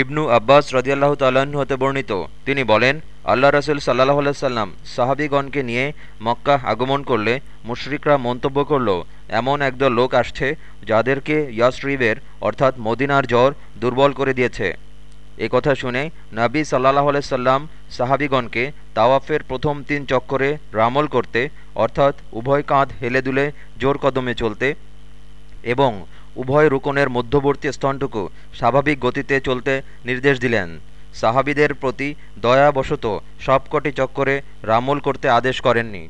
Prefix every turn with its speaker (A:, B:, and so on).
A: ইবনু আব্বাস রদিয়াল্লাহ তাল্লাহ্ন হতে বর্ণিত। তিনি বলেন, আল্লাহ রসুল সাল্লাহ সাল্লাম সাহাবিগণকে নিয়ে মক্কা আগমন করলে মুশরিকরা মন্তব্য করল, এমন একদল লোক আসছে যাদেরকে ইয়াসরিবের, অর্থাৎ মদিনার জ্বর দুর্বল করে দিয়েছে। এ কথা শুনে নাবী সাল্লাহ সাল্লাম সাহাবিগণকে তাওয়াফের প্রথম তিন চক্করে রামল করতে, অর্থাৎ উভয় কাঁধ হেলে দুলে জোর কদমে চলতে এবং উভয় রুকনের মধ্যবর্তী স্থানটুকু স্বাভাবিক গতিতে চলতে নির্দেশ দিলেন। সাহাবিদের প্রতি দয়াবশত সবকটি চক্করে রামল করতে আদেশ করেননি।